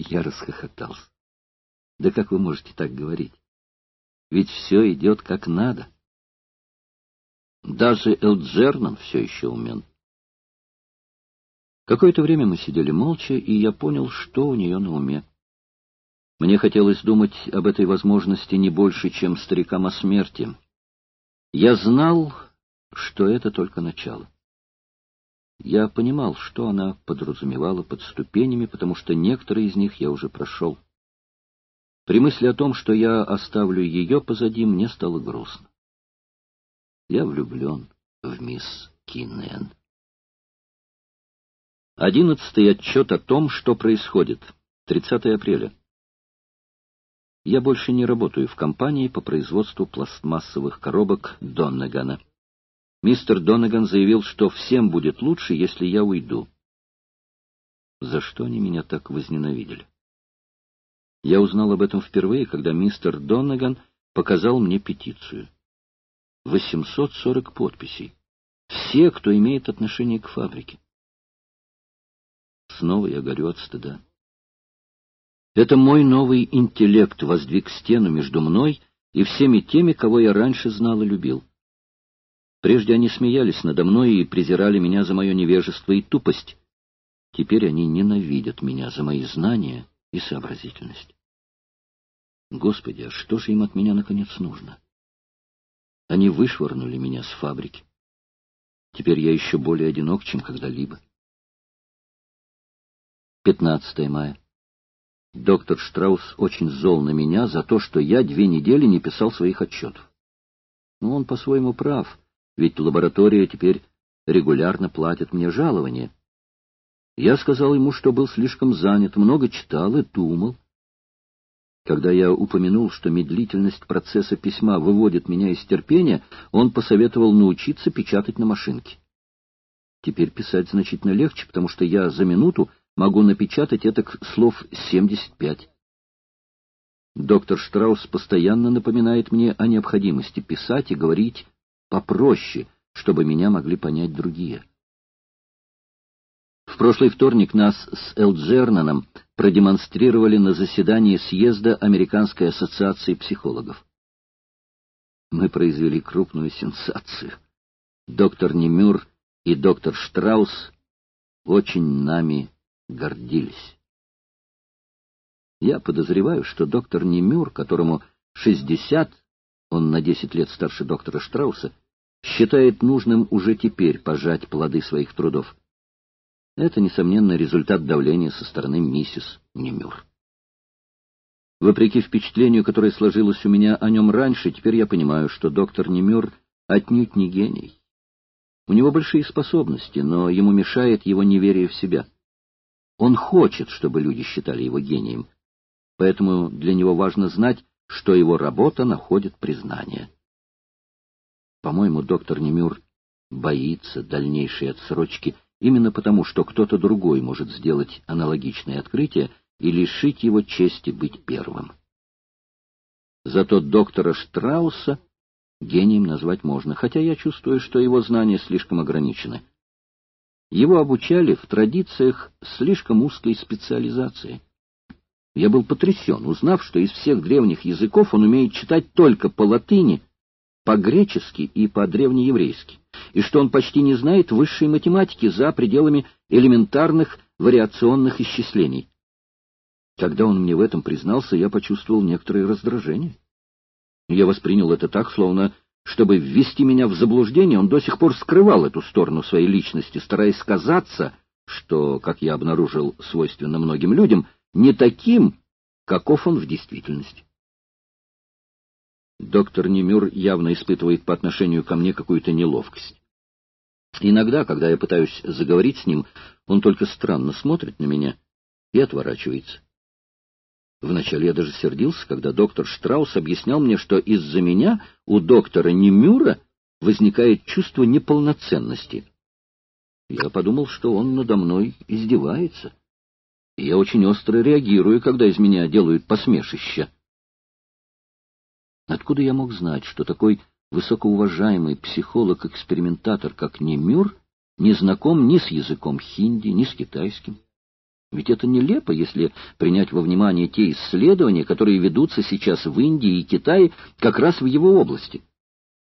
Я расхохотался. Да как вы можете так говорить? Ведь все идет как надо. Даже Элджернан все еще умен. Какое-то время мы сидели молча, и я понял, что у нее на уме. Мне хотелось думать об этой возможности не больше, чем старикам о смерти. Я знал, что это только начало. Я понимал, что она подразумевала под ступенями, потому что некоторые из них я уже прошел. При мысли о том, что я оставлю ее позади, мне стало грустно. Я влюблен в мисс Киннен. Одиннадцатый отчет о том, что происходит. 30 апреля. Я больше не работаю в компании по производству пластмассовых коробок Доннегана. Мистер Доннеган заявил, что всем будет лучше, если я уйду. За что они меня так возненавидели? Я узнал об этом впервые, когда мистер Доннеган показал мне петицию. 840 подписей. Все, кто имеет отношение к фабрике. Снова я горю от стыда. Это мой новый интеллект воздвиг стену между мной и всеми теми, кого я раньше знал и любил. Прежде они смеялись надо мной и презирали меня за мое невежество и тупость. Теперь они ненавидят меня за мои знания и сообразительность. Господи, а что же им от меня наконец нужно? Они вышвырнули меня с фабрики. Теперь я еще более одинок, чем когда-либо. 15 мая. Доктор Штраус очень зол на меня за то, что я две недели не писал своих отчетов. Но он по-своему прав ведь лаборатория теперь регулярно платит мне жалование. Я сказал ему, что был слишком занят, много читал и думал. Когда я упомянул, что медлительность процесса письма выводит меня из терпения, он посоветовал научиться печатать на машинке. Теперь писать значительно легче, потому что я за минуту могу напечатать это слов 75. Доктор Штраус постоянно напоминает мне о необходимости писать и говорить попроще, чтобы меня могли понять другие. В прошлый вторник нас с Элджернаном продемонстрировали на заседании съезда Американской ассоциации психологов. Мы произвели крупную сенсацию. Доктор Немюр и доктор Штраус очень нами гордились. Я подозреваю, что доктор Немюр, которому 60 он на десять лет старше доктора Штрауса, считает нужным уже теперь пожать плоды своих трудов. Это, несомненно, результат давления со стороны миссис Немюр. Вопреки впечатлению, которое сложилось у меня о нем раньше, теперь я понимаю, что доктор Немюр отнюдь не гений. У него большие способности, но ему мешает его неверие в себя. Он хочет, чтобы люди считали его гением, поэтому для него важно знать, что его работа находит признание. По-моему, доктор Немюр боится дальнейшей отсрочки именно потому, что кто-то другой может сделать аналогичное открытие и лишить его чести быть первым. Зато доктора Штрауса гением назвать можно, хотя я чувствую, что его знания слишком ограничены. Его обучали в традициях слишком узкой специализации. Я был потрясен, узнав, что из всех древних языков он умеет читать только по латыни, по-гречески и по-древнееврейски, и что он почти не знает высшей математики за пределами элементарных вариационных исчислений. Когда он мне в этом признался, я почувствовал некоторое раздражение. Я воспринял это так, словно, чтобы ввести меня в заблуждение, он до сих пор скрывал эту сторону своей личности, стараясь казаться, что, как я обнаружил, свойственно многим людям — не таким, каков он в действительности. Доктор Немюр явно испытывает по отношению ко мне какую-то неловкость. Иногда, когда я пытаюсь заговорить с ним, он только странно смотрит на меня и отворачивается. Вначале я даже сердился, когда доктор Штраус объяснял мне, что из-за меня у доктора Немюра возникает чувство неполноценности. Я подумал, что он надо мной издевается я очень остро реагирую, когда из меня делают посмешище. Откуда я мог знать, что такой высокоуважаемый психолог-экспериментатор, как Немюр, не знаком ни с языком хинди, ни с китайским? Ведь это нелепо, если принять во внимание те исследования, которые ведутся сейчас в Индии и Китае как раз в его области.